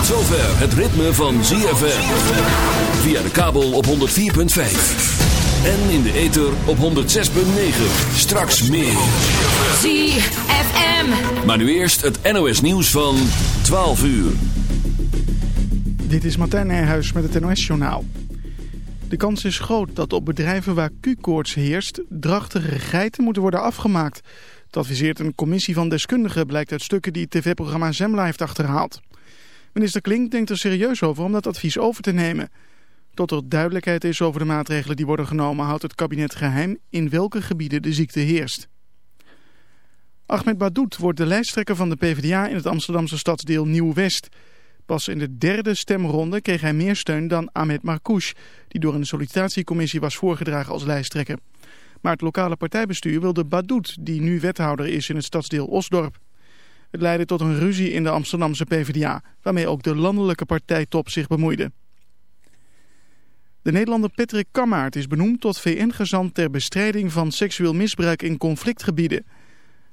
Tot zover het ritme van ZFM. Via de kabel op 104.5. En in de ether op 106.9. Straks meer. ZFM. Maar nu eerst het NOS nieuws van 12 uur. Dit is Martijn Nijhuis met het NOS journaal. De kans is groot dat op bedrijven waar Q-koorts heerst... drachtige geiten moeten worden afgemaakt. Dat adviseert een commissie van deskundigen... blijkt uit stukken die het tv-programma Zembla heeft achterhaald. Minister Klink denkt er serieus over om dat advies over te nemen. Tot er duidelijkheid is over de maatregelen die worden genomen... houdt het kabinet geheim in welke gebieden de ziekte heerst. Ahmed Badoet wordt de lijsttrekker van de PvdA in het Amsterdamse stadsdeel Nieuw-West. Pas in de derde stemronde kreeg hij meer steun dan Ahmed Marcouch... die door een sollicitatiecommissie was voorgedragen als lijsttrekker. Maar het lokale partijbestuur wilde Badoet, die nu wethouder is in het stadsdeel Osdorp. Het leidde tot een ruzie in de Amsterdamse PvdA, waarmee ook de landelijke partijtop zich bemoeide. De Nederlander Patrick Kammaert is benoemd tot VN-gezant ter bestrijding van seksueel misbruik in conflictgebieden.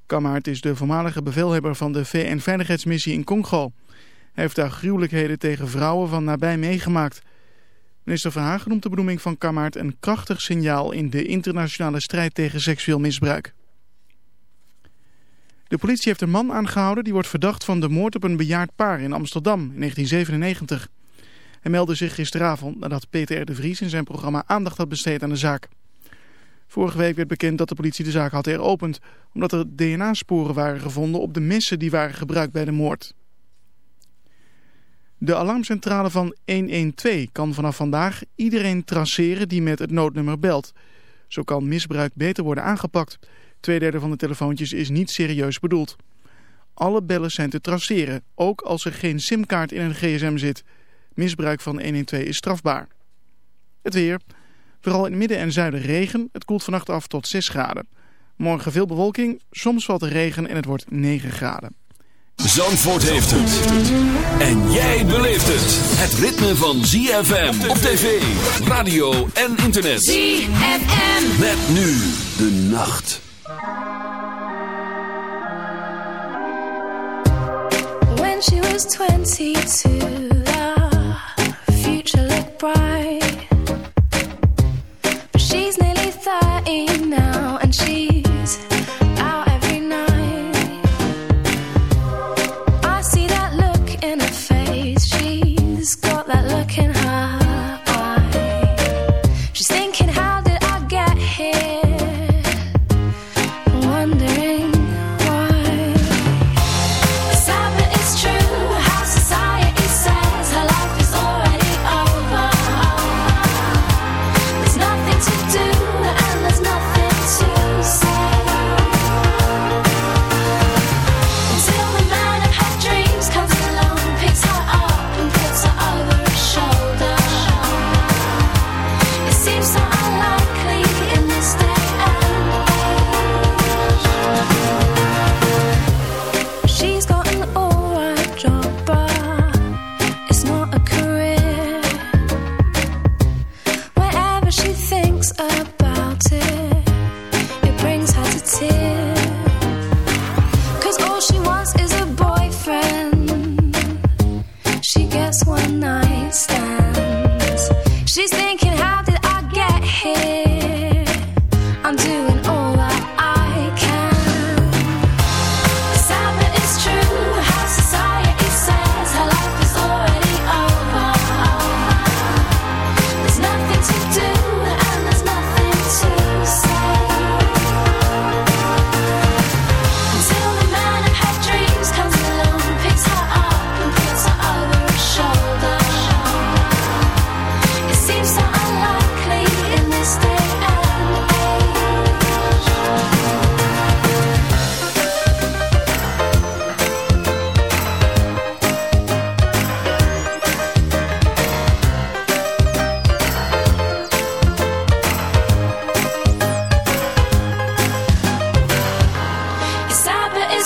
Kammaert is de voormalige bevelhebber van de VN-veiligheidsmissie in Congo. Hij heeft daar gruwelijkheden tegen vrouwen van nabij meegemaakt. Minister Verhagen noemt de benoeming van Kammaert een krachtig signaal in de internationale strijd tegen seksueel misbruik. De politie heeft een man aangehouden die wordt verdacht van de moord op een bejaard paar in Amsterdam in 1997. Hij meldde zich gisteravond nadat Peter R. de Vries in zijn programma aandacht had besteed aan de zaak. Vorige week werd bekend dat de politie de zaak had heropend... omdat er DNA-sporen waren gevonden op de messen die waren gebruikt bij de moord. De alarmcentrale van 112 kan vanaf vandaag iedereen traceren die met het noodnummer belt. Zo kan misbruik beter worden aangepakt... Tweederde van de telefoontjes is niet serieus bedoeld. Alle bellen zijn te traceren, ook als er geen simkaart in een gsm zit. Misbruik van 112 is strafbaar. Het weer. Vooral in het midden en zuiden regen. Het koelt vannacht af tot 6 graden. Morgen veel bewolking, soms valt er regen en het wordt 9 graden. Zandvoort heeft het. En jij beleeft het. Het ritme van ZFM op tv, radio en internet. ZFM. Met nu de nacht. When she was 22, the future looked bright. But she's nearly 30 now, and she's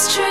true.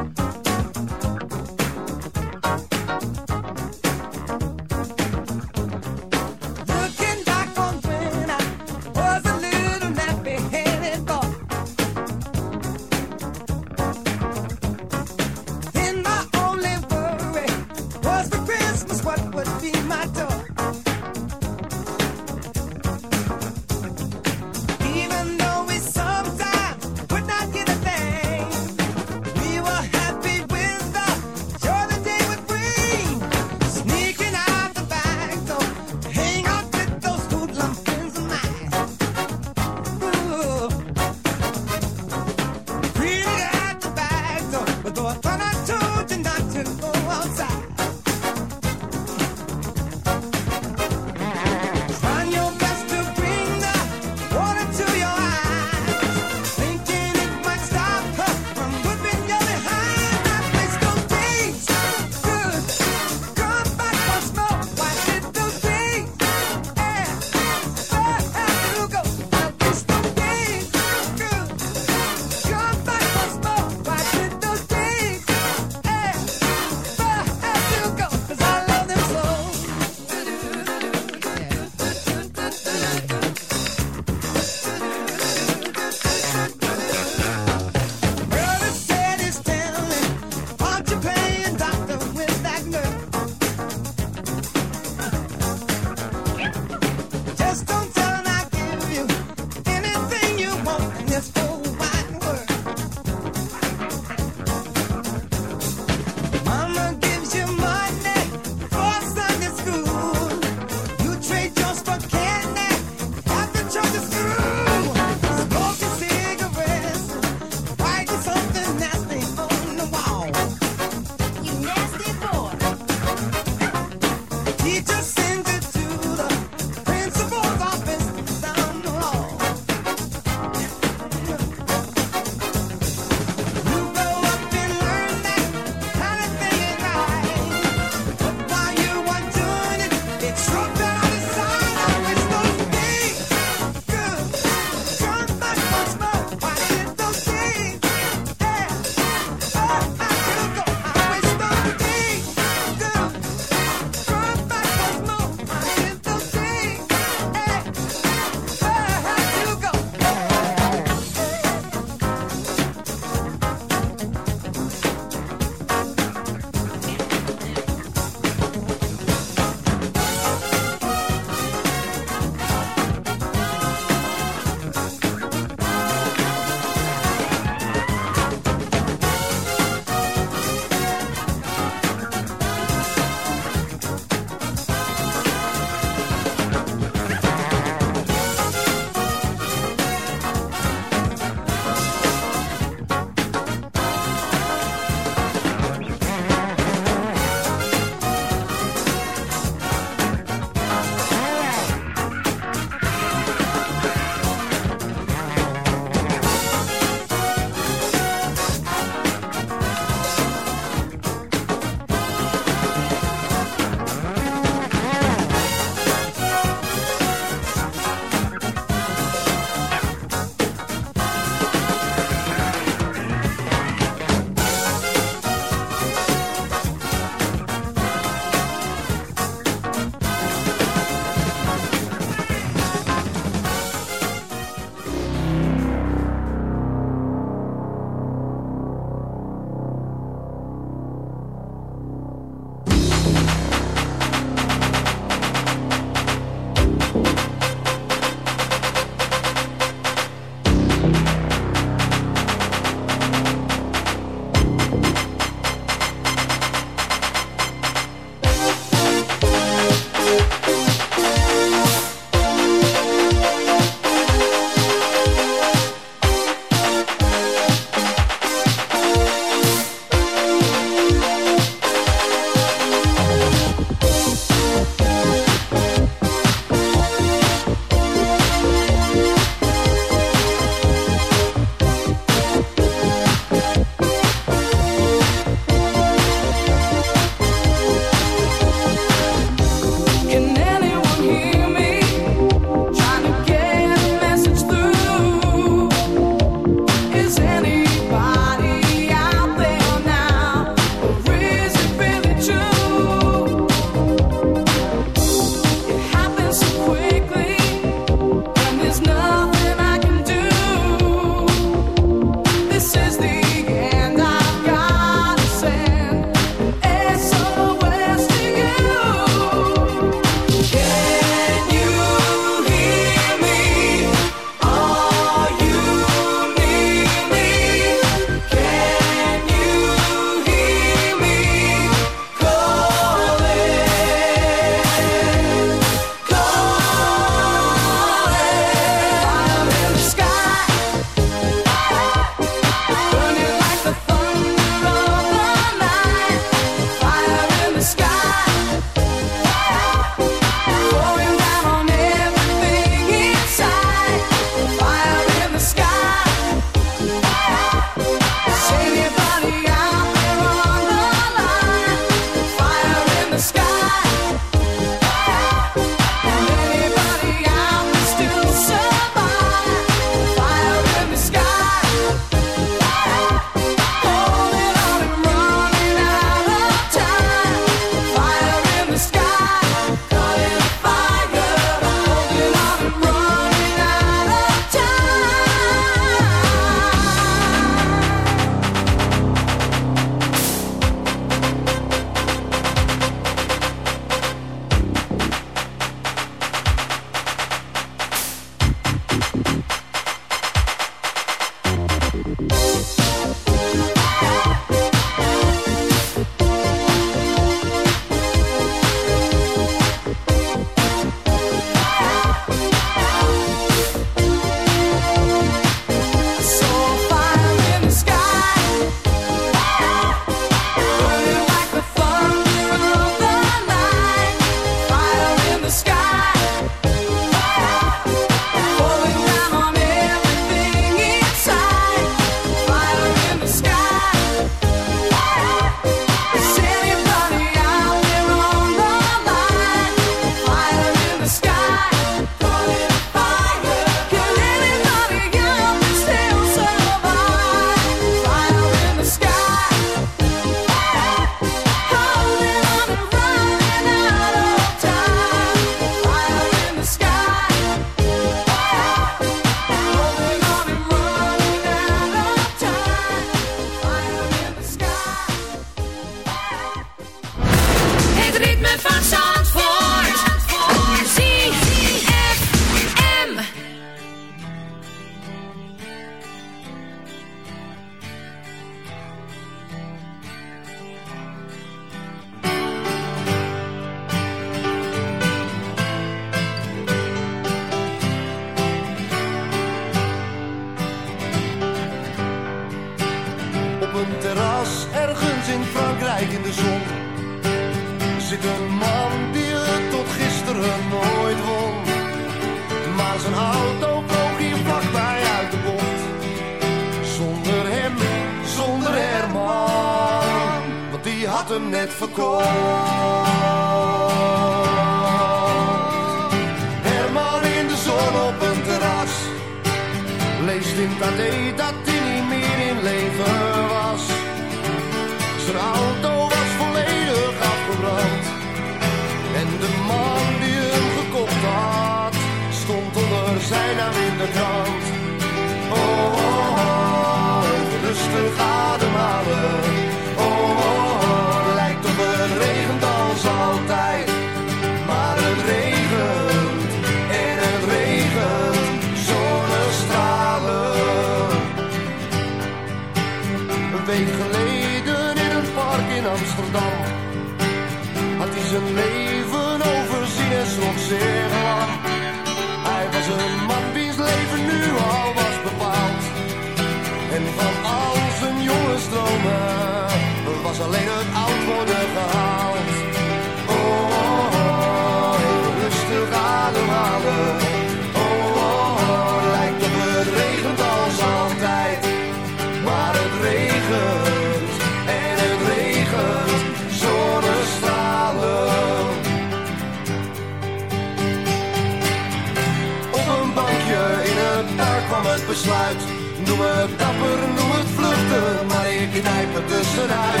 je knijpt tussenuit.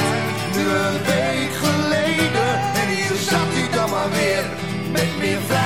Nu een week geleden, en hier zat hij dan maar weer met meer vrijheid.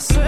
sweat.